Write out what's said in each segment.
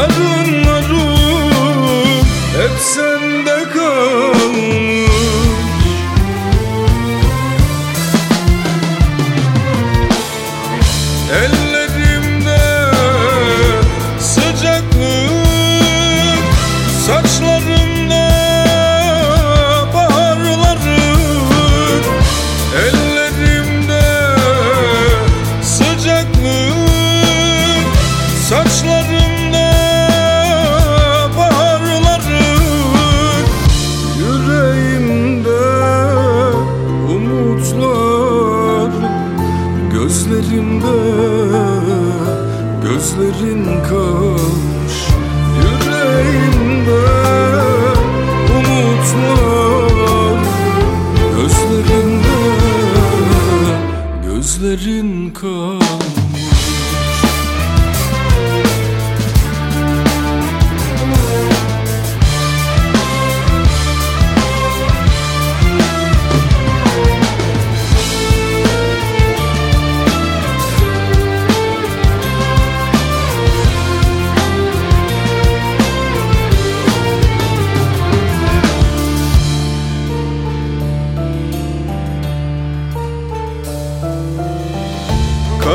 yarınlarım hep sende kalmış Gözlerimde gözlerin kalmış Yüreğimde umutlar. Gözlerimde gözlerin kalmış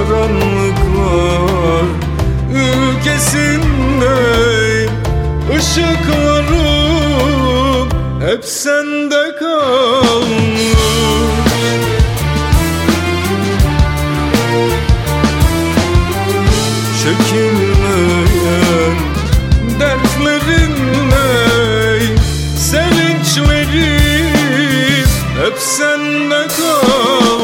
Karanlıklar ülkesinde ışıklarım hep sende kalmış. Çekilmeyen dertlerinle sevinçlerim hep sende kalmış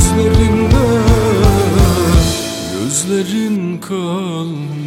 gözlerinde Gözlerin kalmış.